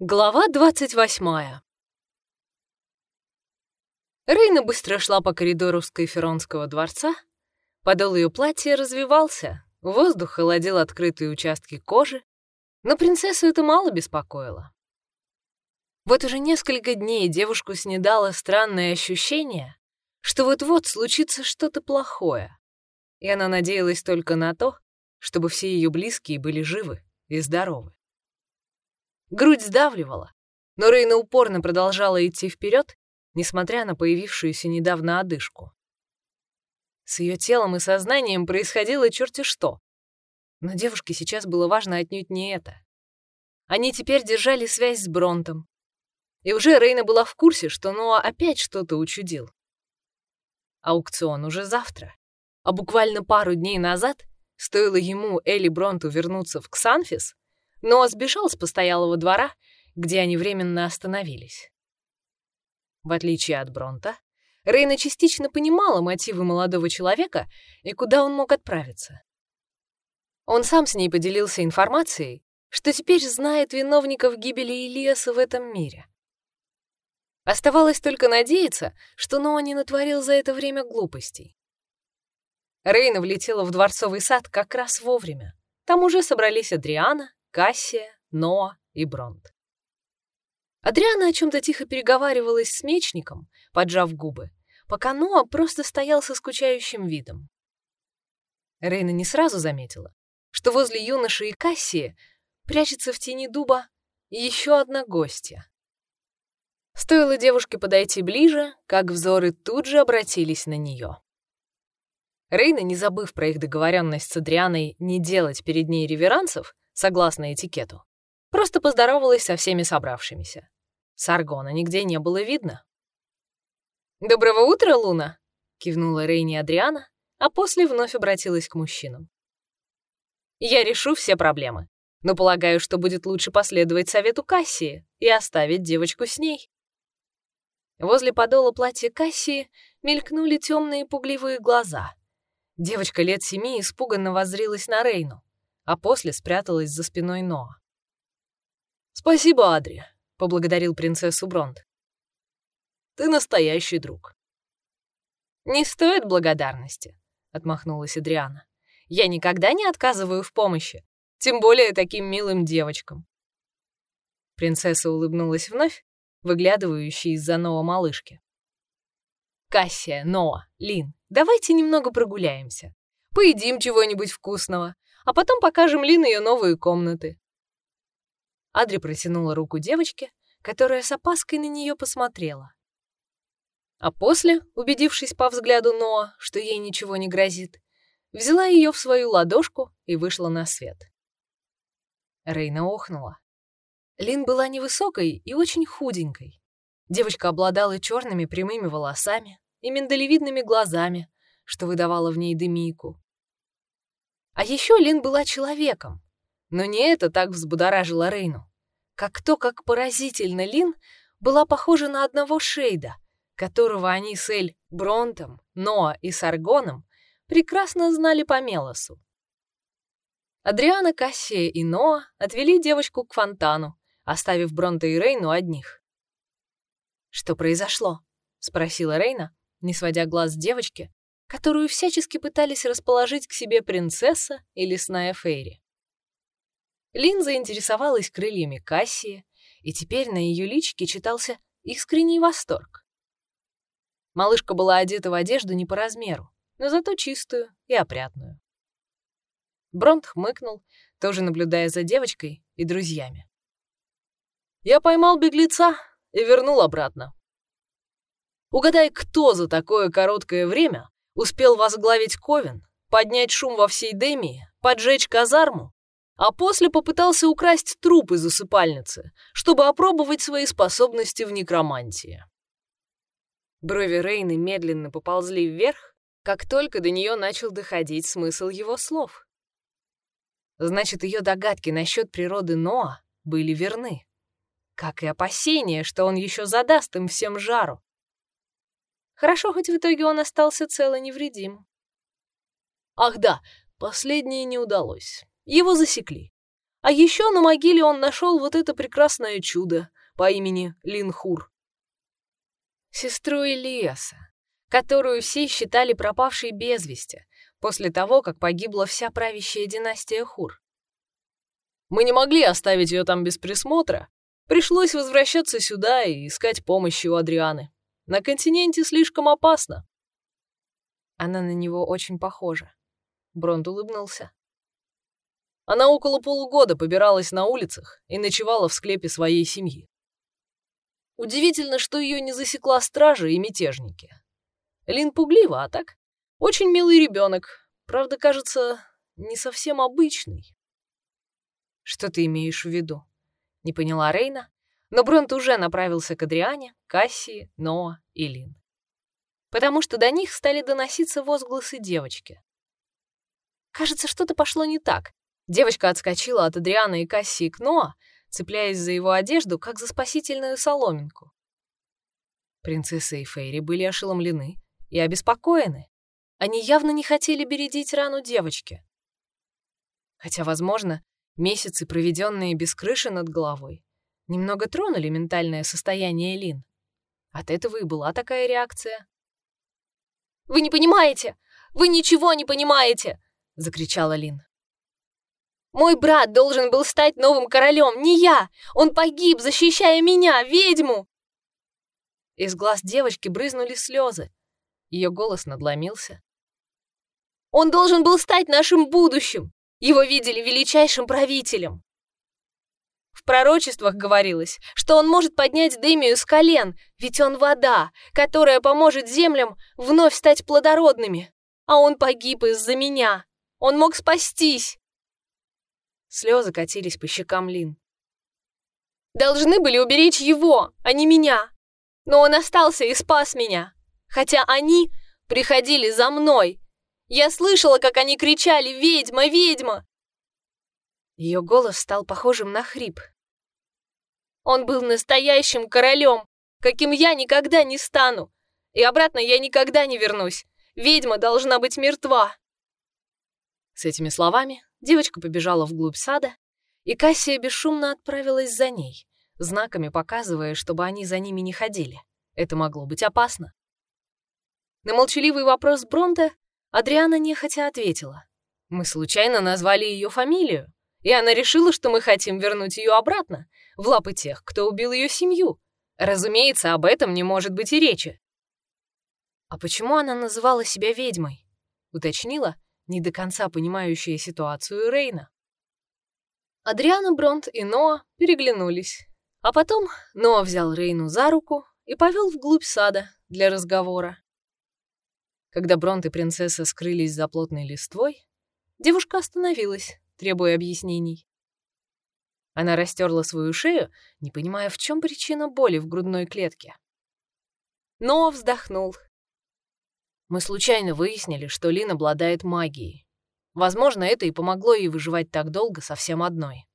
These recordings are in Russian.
Глава двадцать восьмая. Рейна быстро шла по коридору Скайферонского дворца. Подол ее платья развивался, воздух холодил открытые участки кожи, но принцессу это мало беспокоило. Вот уже несколько дней девушку снедало странное ощущение, что вот-вот случится что-то плохое, и она надеялась только на то, чтобы все ее близкие были живы и здоровы. Грудь сдавливала, но Рейна упорно продолжала идти вперед, несмотря на появившуюся недавно одышку. С ее телом и сознанием происходило черти что. Но девушке сейчас было важно отнюдь не это. Они теперь держали связь с Бронтом. И уже Рейна была в курсе, что Ноа опять что-то учудил. Аукцион уже завтра. А буквально пару дней назад, стоило ему, Элли Бронту, вернуться в Ксанфис, Ноа сбежал с постоялого двора, где они временно остановились. В отличие от Бронта, Рейна частично понимала мотивы молодого человека и куда он мог отправиться. Он сам с ней поделился информацией, что теперь знает виновников гибели Илиаса в этом мире. Оставалось только надеяться, что Ноа не натворил за это время глупостей. Рейна влетела в дворцовый сад как раз вовремя. Там уже собрались Адриана, Кассия, Ноа и Бронт. Адриана о чем-то тихо переговаривалась с мечником, поджав губы, пока Ноа просто стоял со скучающим видом. Рейна не сразу заметила, что возле юноши и Кассии прячется в тени дуба еще одна гостья. Стоило девушке подойти ближе, как взоры тут же обратились на нее. Рейна, не забыв про их договоренность с Адрианой не делать перед ней реверансов, согласно этикету, просто поздоровалась со всеми собравшимися. Саргона нигде не было видно. «Доброго утра, Луна!» — кивнула Рейни Адриана, а после вновь обратилась к мужчинам. «Я решу все проблемы, но полагаю, что будет лучше последовать совету Кассии и оставить девочку с ней». Возле подола платья Кассии мелькнули темные пугливые глаза. Девочка лет семи испуганно воззрилась на Рейну, а после спряталась за спиной Ноа. «Спасибо, Адри», — поблагодарил принцессу Бронт. «Ты настоящий друг». «Не стоит благодарности», — отмахнулась Адриана. «Я никогда не отказываю в помощи, тем более таким милым девочкам». Принцесса улыбнулась вновь, выглядывающей из-за Ноа малышки. «Кассия, Ноа, Лин, давайте немного прогуляемся. Поедим чего-нибудь вкусного, а потом покажем Лин ее новые комнаты. Адри протянула руку девочке, которая с опаской на нее посмотрела. А после, убедившись по взгляду Ноа, что ей ничего не грозит, взяла ее в свою ладошку и вышла на свет. Рейна охнула. Лин была невысокой и очень худенькой. Девочка обладала черными прямыми волосами и миндалевидными глазами, что выдавало в ней дымийку. А еще Лин была человеком, но не это так взбудоражило Рейну. Как то, как поразительно Лин была похожа на одного Шейда, которого они с Эль Бронтом, Ноа и Саргоном прекрасно знали по Мелосу. Адриана, Кассия и Ноа отвели девочку к фонтану, оставив Бронта и Рейну одних. «Что произошло?» — спросила Рейна, не сводя глаз с девочки, которую всячески пытались расположить к себе принцесса и лесная Фейри. Лин заинтересовалась крыльями Кассии, и теперь на ее личике читался искренний восторг. Малышка была одета в одежду не по размеру, но зато чистую и опрятную. Бронт хмыкнул, тоже наблюдая за девочкой и друзьями. «Я поймал беглеца и вернул обратно. Угадай, кто за такое короткое время успел возглавить Ковен, поднять шум во всей Демии, поджечь казарму а после попытался украсть труп из усыпальницы, чтобы опробовать свои способности в некромантии. Брови Рейны медленно поползли вверх, как только до нее начал доходить смысл его слов. Значит, ее догадки насчет природы Ноа были верны, как и опасения, что он еще задаст им всем жару. Хорошо, хоть в итоге он остался цел и невредим. Ах да, последнее не удалось. Его засекли. А еще на могиле он нашел вот это прекрасное чудо по имени Линхур. Сестру Ильяса, которую все считали пропавшей без вести после того, как погибла вся правящая династия Хур. Мы не могли оставить ее там без присмотра. Пришлось возвращаться сюда и искать помощи у Адрианы. На континенте слишком опасно. Она на него очень похожа. Бронт улыбнулся. Она около полугода побиралась на улицах и ночевала в склепе своей семьи. Удивительно, что ее не засекла стража и мятежники. Лин пуглива, а так? Очень милый ребенок. Правда, кажется, не совсем обычный. Что ты имеешь в виду? Не поняла Рейна, но Бронт уже направился к Адриане, Кассии, Ноа и Лин. Потому что до них стали доноситься возгласы девочки. Кажется, что-то пошло не так, Девочка отскочила от Адриана и Кассии к Ноа, цепляясь за его одежду, как за спасительную соломинку. Принцесса и Фейри были ошеломлены и обеспокоены. Они явно не хотели бередить рану девочки. Хотя, возможно, месяцы, проведенные без крыши над головой, немного тронули ментальное состояние Лин. От этого и была такая реакция. «Вы не понимаете! Вы ничего не понимаете!» — закричала Лин. Мой брат должен был стать новым королем, не я! Он погиб, защищая меня, ведьму!» Из глаз девочки брызнули слезы. Ее голос надломился. «Он должен был стать нашим будущим! Его видели величайшим правителем!» Пророчествах говорилось, что он может поднять Демию с колен, ведь он вода, которая поможет землям вновь стать плодородными. А он погиб из-за меня. Он мог спастись. Слезы катились по щекам Лин. «Должны были уберечь его, а не меня. Но он остался и спас меня. Хотя они приходили за мной. Я слышала, как они кричали «Ведьма! Ведьма!» Ее голос стал похожим на хрип. Он был настоящим королем, каким я никогда не стану. И обратно я никогда не вернусь. Ведьма должна быть мертва. С этими словами Девочка побежала вглубь сада, и Кассия бесшумно отправилась за ней, знаками показывая, чтобы они за ними не ходили. Это могло быть опасно. На молчаливый вопрос Бронта Адриана нехотя ответила. «Мы случайно назвали ее фамилию, и она решила, что мы хотим вернуть ее обратно, в лапы тех, кто убил ее семью. Разумеется, об этом не может быть и речи». «А почему она называла себя ведьмой?» — уточнила, не до конца понимающая ситуацию Рейна. Адриана Бронт и Ноа переглянулись, а потом Ноа взял Рейну за руку и повел вглубь сада для разговора. Когда Бронт и принцесса скрылись за плотной листвой, девушка остановилась, требуя объяснений. Она растерла свою шею, не понимая, в чем причина боли в грудной клетке. Ноа вздохнул мы случайно выяснили, что Лин обладает магией. Возможно, это и помогло ей выживать так долго совсем одной.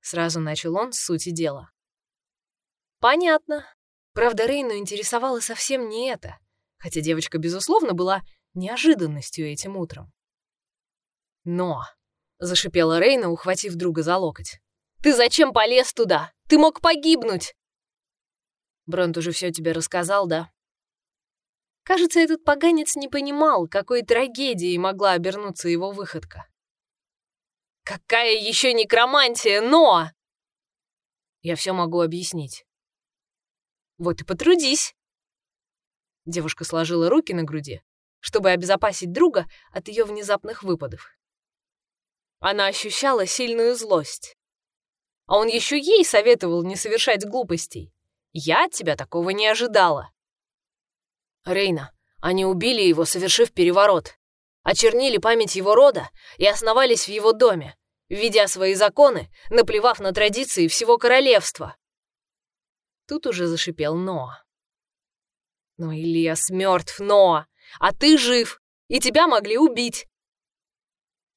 Сразу начал он с сути дела. Понятно. Правда, Рейну интересовало совсем не это, хотя девочка, безусловно, была неожиданностью этим утром. «Но!» — зашипела Рейна, ухватив друга за локоть. «Ты зачем полез туда? Ты мог погибнуть!» Бронт уже все тебе рассказал, да? Кажется, этот поганец не понимал, какой трагедией могла обернуться его выходка. «Какая еще некромантия, но...» «Я все могу объяснить». «Вот и потрудись». Девушка сложила руки на груди, чтобы обезопасить друга от ее внезапных выпадов. Она ощущала сильную злость. А он еще ей советовал не совершать глупостей. Я от тебя такого не ожидала. Рейна, они убили его, совершив переворот. Очернили память его рода и основались в его доме, введя свои законы, наплевав на традиции всего королевства. Тут уже зашипел Ноа. «Но Ильяс мертв, Ноа, а ты жив, и тебя могли убить.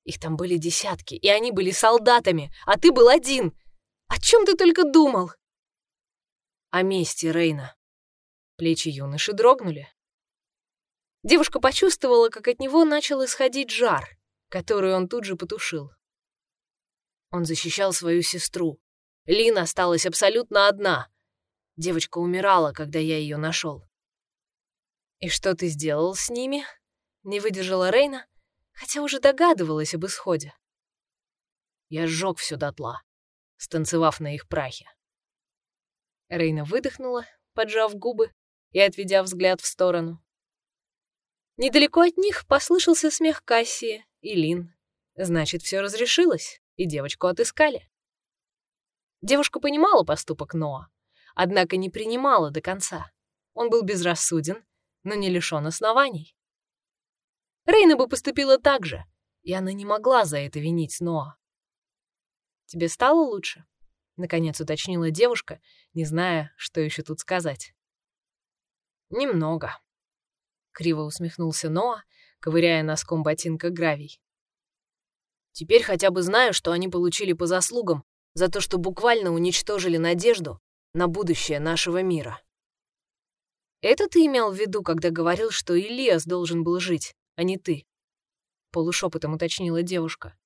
Их там были десятки, и они были солдатами, а ты был один. О чем ты только думал?» «О мести, Рейна». Плечи юноши дрогнули. Девушка почувствовала, как от него начал исходить жар, который он тут же потушил. Он защищал свою сестру. Лина осталась абсолютно одна. Девочка умирала, когда я ее нашел. «И что ты сделал с ними?» — не выдержала Рейна, хотя уже догадывалась об исходе. Я сжег все дотла, станцевав на их прахе. Рейна выдохнула, поджав губы и отведя взгляд в сторону. Недалеко от них послышался смех Кассии и Лин. Значит, все разрешилось, и девочку отыскали. Девушка понимала поступок Ноа, однако не принимала до конца. Он был безрассуден, но не лишен оснований. Рейна бы поступила так же, и она не могла за это винить Ноа. «Тебе стало лучше?» — наконец уточнила девушка, не зная, что еще тут сказать. «Немного», — криво усмехнулся Ноа, ковыряя носком ботинка гравий. «Теперь хотя бы знаю, что они получили по заслугам за то, что буквально уничтожили надежду на будущее нашего мира». «Это ты имел в виду, когда говорил, что Ильяс должен был жить, а не ты?» Полушепотом уточнила девушка.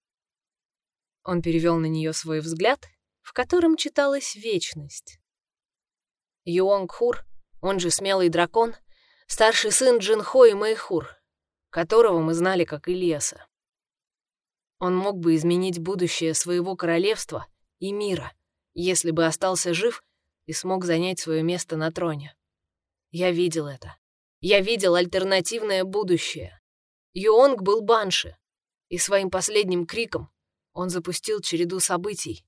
Он перевел на нее свой взгляд, в котором читалась вечность. Юонг Хур он же смелый дракон, старший сын Джинхо и Мэйхур, которого мы знали как Ильяса. Он мог бы изменить будущее своего королевства и мира, если бы остался жив и смог занять свое место на троне. Я видел это. Я видел альтернативное будущее. Юонг был банши, и своим последним криком он запустил череду событий,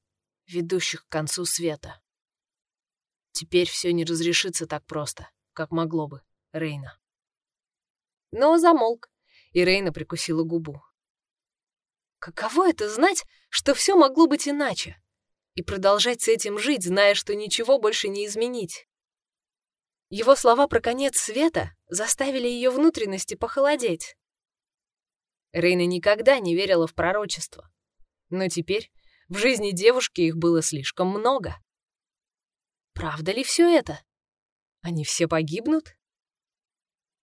ведущих к концу света. Теперь все не разрешится так просто, как могло бы, Рейна. Но замолк, и Рейна прикусила губу. Каково это знать, что все могло быть иначе? И продолжать с этим жить, зная, что ничего больше не изменить? Его слова про конец света заставили ее внутренности похолодеть. Рейна никогда не верила в пророчество. Но теперь в жизни девушки их было слишком много. Правда ли все это? Они все погибнут?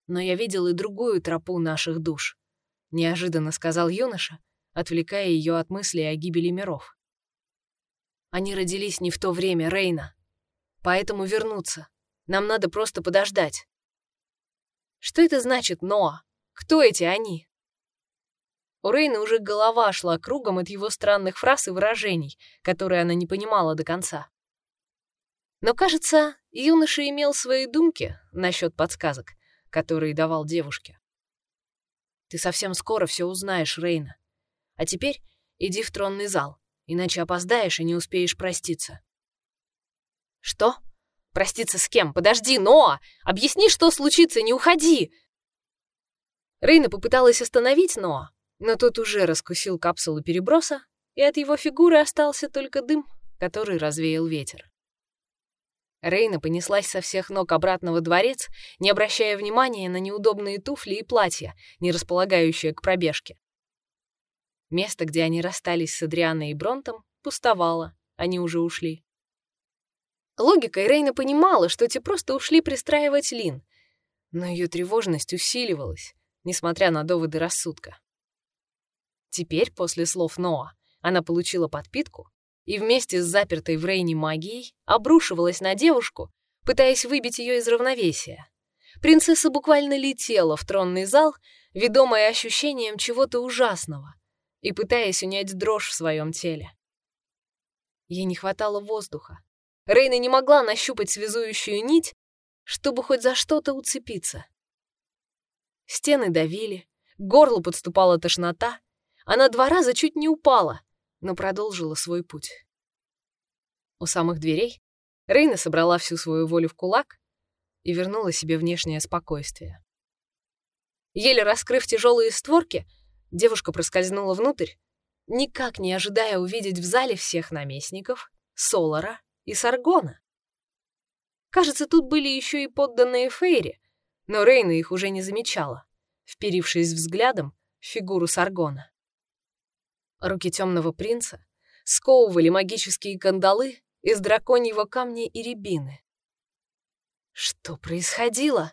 Но я видел и другую тропу наших душ, неожиданно сказал юноша, отвлекая ее от мыслей о гибели миров. Они родились не в то время, Рейна. Поэтому вернуться. Нам надо просто подождать. Что это значит, Ноа? Кто эти они? У Рейны уже голова шла кругом от его странных фраз и выражений, которые она не понимала до конца. Но, кажется, юноша имел свои думки насчет подсказок, которые давал девушке. «Ты совсем скоро все узнаешь, Рейна. А теперь иди в тронный зал, иначе опоздаешь и не успеешь проститься». «Что? Проститься с кем? Подожди, Ноа! Объясни, что случится, не уходи!» Рейна попыталась остановить Ноа, но тот уже раскусил капсулу переброса, и от его фигуры остался только дым, который развеял ветер. Рейна понеслась со всех ног обратно во дворец, не обращая внимания на неудобные туфли и платья, не располагающие к пробежке. Место, где они расстались с Адрианой и Бронтом, пустовало, они уже ушли. Логикой Рейна понимала, что те просто ушли пристраивать Лин, но ее тревожность усиливалась, несмотря на доводы рассудка. Теперь, после слов Ноа, она получила подпитку и вместе с запертой в Рейне магией обрушивалась на девушку, пытаясь выбить ее из равновесия. Принцесса буквально летела в тронный зал, ведомая ощущением чего-то ужасного и пытаясь унять дрожь в своем теле. Ей не хватало воздуха. Рейна не могла нащупать связующую нить, чтобы хоть за что-то уцепиться. Стены давили, к горлу подступала тошнота, она два раза чуть не упала, но продолжила свой путь. У самых дверей Рейна собрала всю свою волю в кулак и вернула себе внешнее спокойствие. Еле раскрыв тяжелые створки, девушка проскользнула внутрь, никак не ожидая увидеть в зале всех наместников, Солара и Саргона. Кажется, тут были еще и подданные Фейри, но Рейна их уже не замечала, вперившись взглядом в фигуру Саргона. Руки темного принца сковывали магические кандалы из драконьего камня и рябины. Что происходило?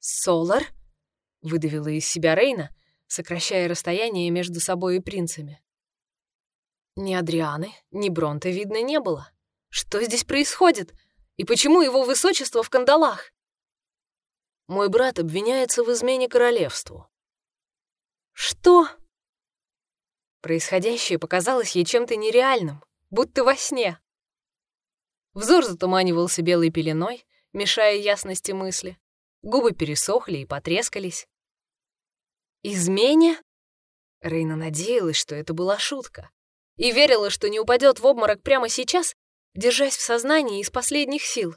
«Солар?» — выдавила из себя Рейна, сокращая расстояние между собой и принцами. Ни Адрианы, ни Бронта видно не было. Что здесь происходит? И почему его высочество в кандалах? Мой брат обвиняется в измене королевству. Что? Происходящее показалось ей чем-то нереальным, будто во сне. Взор затуманивался белой пеленой, мешая ясности мысли. Губы пересохли и потрескались. «Измене?» Рейна надеялась, что это была шутка, и верила, что не упадет в обморок прямо сейчас, держась в сознании из последних сил.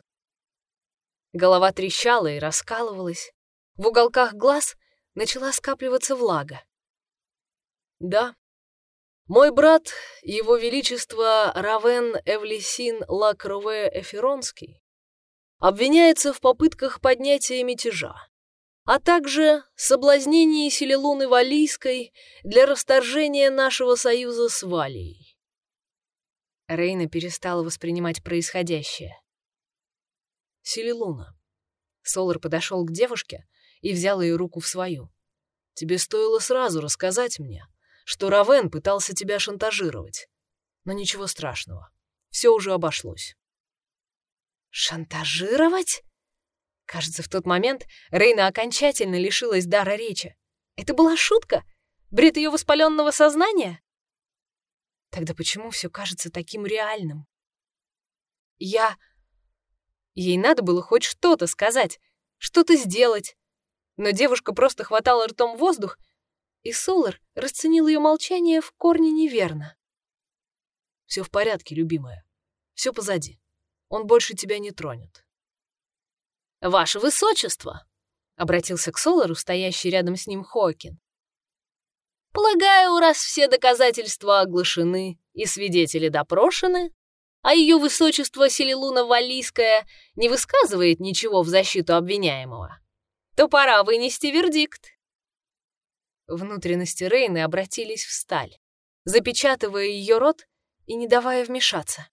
Голова трещала и раскалывалась. В уголках глаз начала скапливаться влага. «Да, мой брат, его величество Равен Эвлисин Лакрове Эфиронский, обвиняется в попытках поднятия мятежа, а также соблазнении Селилуны Валийской для расторжения нашего союза с Валией. Рейна перестала воспринимать происходящее. Селилуна. Солар подошел к девушке и взял ее руку в свою. Тебе стоило сразу рассказать мне, что Равен пытался тебя шантажировать. Но ничего страшного. Все уже обошлось. Шантажировать? Кажется, в тот момент Рейна окончательно лишилась дара речи. Это была шутка? Бред ее воспаленного сознания? Тогда почему все кажется таким реальным? Я... Ей надо было хоть что-то сказать, что-то сделать. Но девушка просто хватала ртом воздух, и Солар расценил ее молчание в корне неверно. Все в порядке, любимая. Все позади. Он больше тебя не тронет. «Ваше высочество!» — обратился к Солару, стоящий рядом с ним Хокин. «Полагаю, раз все доказательства оглашены и свидетели допрошены, а ее высочество Селилуна Валийская не высказывает ничего в защиту обвиняемого, то пора вынести вердикт». Внутренности Рейны обратились в сталь, запечатывая ее рот и не давая вмешаться.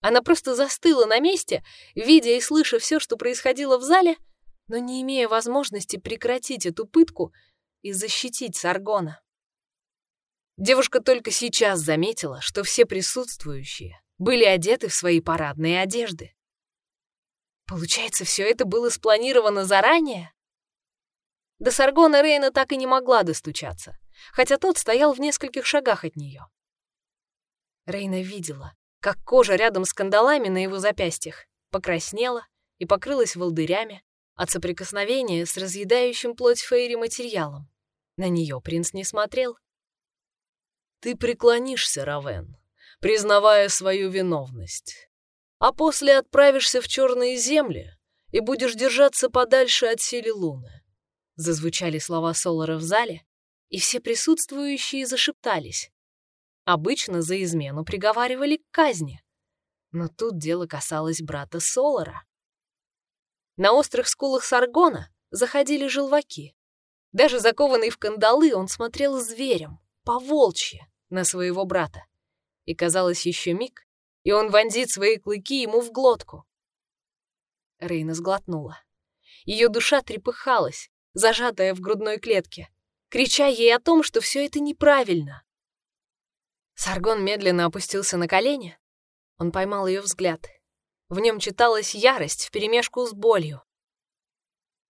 Она просто застыла на месте, видя и слыша все, что происходило в зале, но не имея возможности прекратить эту пытку и защитить Саргона. Девушка только сейчас заметила, что все присутствующие были одеты в свои парадные одежды. Получается, все это было спланировано заранее? До Саргона Рейна так и не могла достучаться, хотя тот стоял в нескольких шагах от нее. Рейна видела, как кожа рядом с кандалами на его запястьях покраснела и покрылась волдырями от соприкосновения с разъедающим плоть Фейри материалом. На нее принц не смотрел. «Ты преклонишься, Равен, признавая свою виновность, а после отправишься в черные земли и будешь держаться подальше от силы луны», зазвучали слова Солара в зале, и все присутствующие зашептались. Обычно за измену приговаривали к казни. Но тут дело касалось брата Солара. На острых скулах Саргона заходили желваки. Даже закованный в кандалы, он смотрел зверем, поволчье, на своего брата. И казалось еще миг, и он вонзит свои клыки ему в глотку. Рейна сглотнула. Ее душа трепыхалась, зажатая в грудной клетке, крича ей о том, что все это неправильно. Саргон медленно опустился на колени. Он поймал ее взгляд. В нем читалась ярость вперемешку с болью.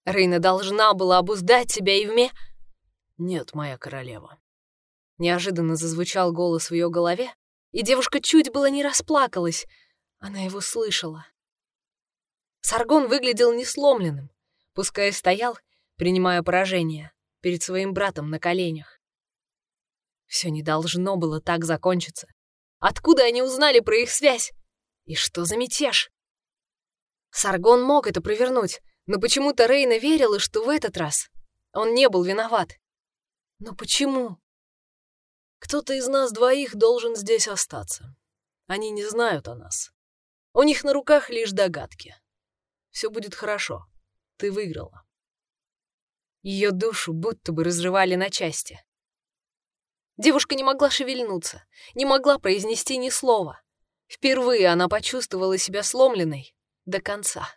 Рейна должна была обуздать себя и вме... «Нет, моя королева». Неожиданно зазвучал голос в ее голове, и девушка чуть было не расплакалась. Она его слышала. Саргон выглядел несломленным, пускай стоял, принимая поражение, перед своим братом на коленях. Все не должно было так закончиться. Откуда они узнали про их связь? И что за мятеж? Саргон мог это провернуть, но почему-то Рейна верила, что в этот раз он не был виноват. Но почему? Кто-то из нас двоих должен здесь остаться. Они не знают о нас. У них на руках лишь догадки. Все будет хорошо. Ты выиграла. Ее душу будто бы разрывали на части. Девушка не могла шевельнуться, не могла произнести ни слова. Впервые она почувствовала себя сломленной до конца.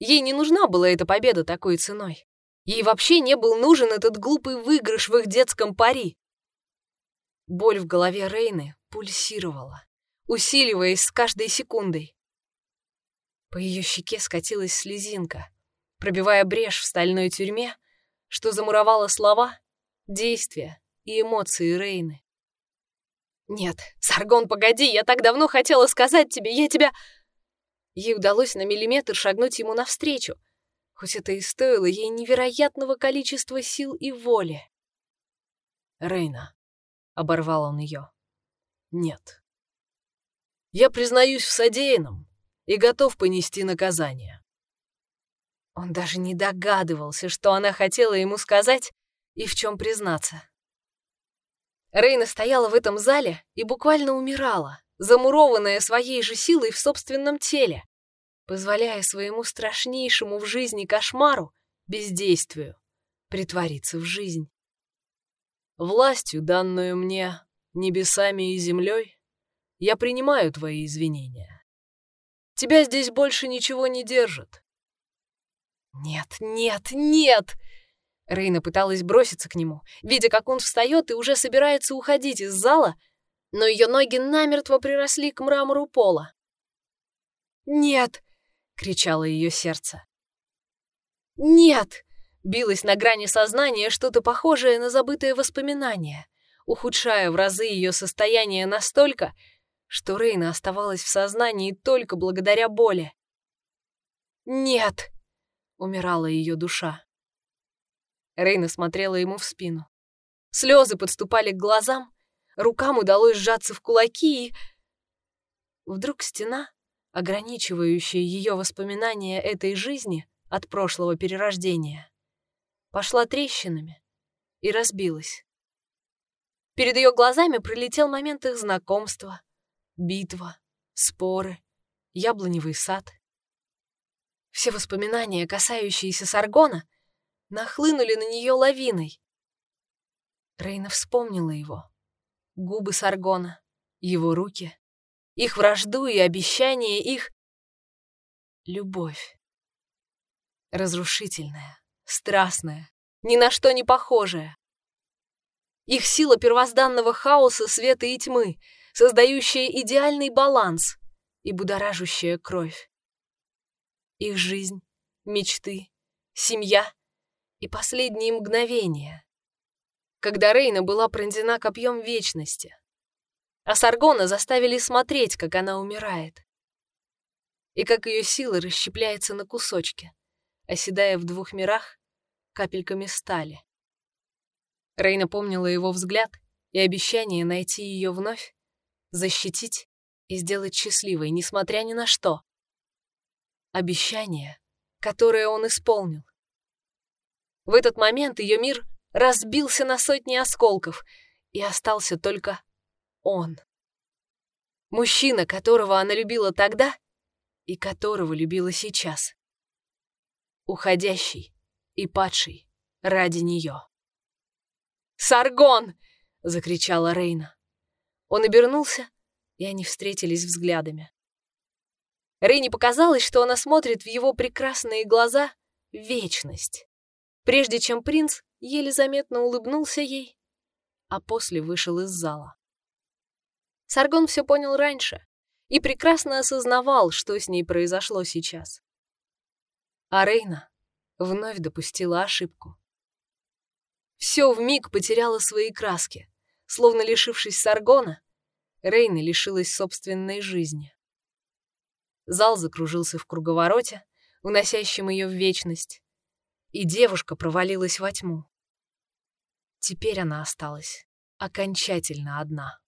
Ей не нужна была эта победа такой ценой. Ей вообще не был нужен этот глупый выигрыш в их детском пари. Боль в голове Рейны пульсировала, усиливаясь с каждой секундой. По ее щеке скатилась слезинка, пробивая брешь в стальной тюрьме, что замуровала слова, действия и эмоции Рейны. «Нет, Саргон, погоди, я так давно хотела сказать тебе, я тебя...» Ей удалось на миллиметр шагнуть ему навстречу, хоть это и стоило ей невероятного количества сил и воли. «Рейна», — оборвал он ее, — «нет. Я признаюсь в содеянном и готов понести наказание». Он даже не догадывался, что она хотела ему сказать и в чем признаться. Рейна стояла в этом зале и буквально умирала, замурованная своей же силой в собственном теле, позволяя своему страшнейшему в жизни кошмару, бездействию, притвориться в жизнь. Властью, данную мне небесами и землей, я принимаю твои извинения. Тебя здесь больше ничего не держит. Нет, нет, нет! Рейна пыталась броситься к нему, видя, как он встает и уже собирается уходить из зала, но ее ноги намертво приросли к мрамору пола. «Нет!» — кричало ее сердце. «Нет!» — билось на грани сознания что-то похожее на забытое воспоминание, ухудшая в разы ее состояние настолько, что Рейна оставалась в сознании только благодаря боли. «Нет!» — умирала ее душа. Рейна смотрела ему в спину. Слезы подступали к глазам, рукам удалось сжаться в кулаки и... Вдруг стена, ограничивающая ее воспоминания этой жизни от прошлого перерождения, пошла трещинами и разбилась. Перед ее глазами пролетел момент их знакомства, битва, споры, яблоневый сад. Все воспоминания, касающиеся Саргона, нахлынули на нее лавиной. Рейна вспомнила его. Губы Саргона, его руки, их вражду и обещание, их... Любовь. Разрушительная, страстная, ни на что не похожая. Их сила первозданного хаоса, света и тьмы, создающая идеальный баланс и будоражущая кровь. Их жизнь, мечты, семья — и последние мгновения, когда Рейна была пронзена копьем вечности, а Саргона заставили смотреть, как она умирает, и как ее сила расщепляется на кусочки, оседая в двух мирах капельками стали. Рейна помнила его взгляд и обещание найти ее вновь, защитить и сделать счастливой, несмотря ни на что. Обещание, которое он исполнил. В этот момент ее мир разбился на сотни осколков, и остался только он. Мужчина, которого она любила тогда и которого любила сейчас. Уходящий и падший ради нее. «Саргон!» — закричала Рейна. Он обернулся, и они встретились взглядами. Рейне показалось, что она смотрит в его прекрасные глаза вечность прежде чем принц еле заметно улыбнулся ей, а после вышел из зала. Саргон все понял раньше и прекрасно осознавал, что с ней произошло сейчас. А Рейна вновь допустила ошибку. Все вмиг потеряло свои краски, словно лишившись Саргона, Рейна лишилась собственной жизни. Зал закружился в круговороте, уносящем ее в вечность, и девушка провалилась во тьму. Теперь она осталась окончательно одна.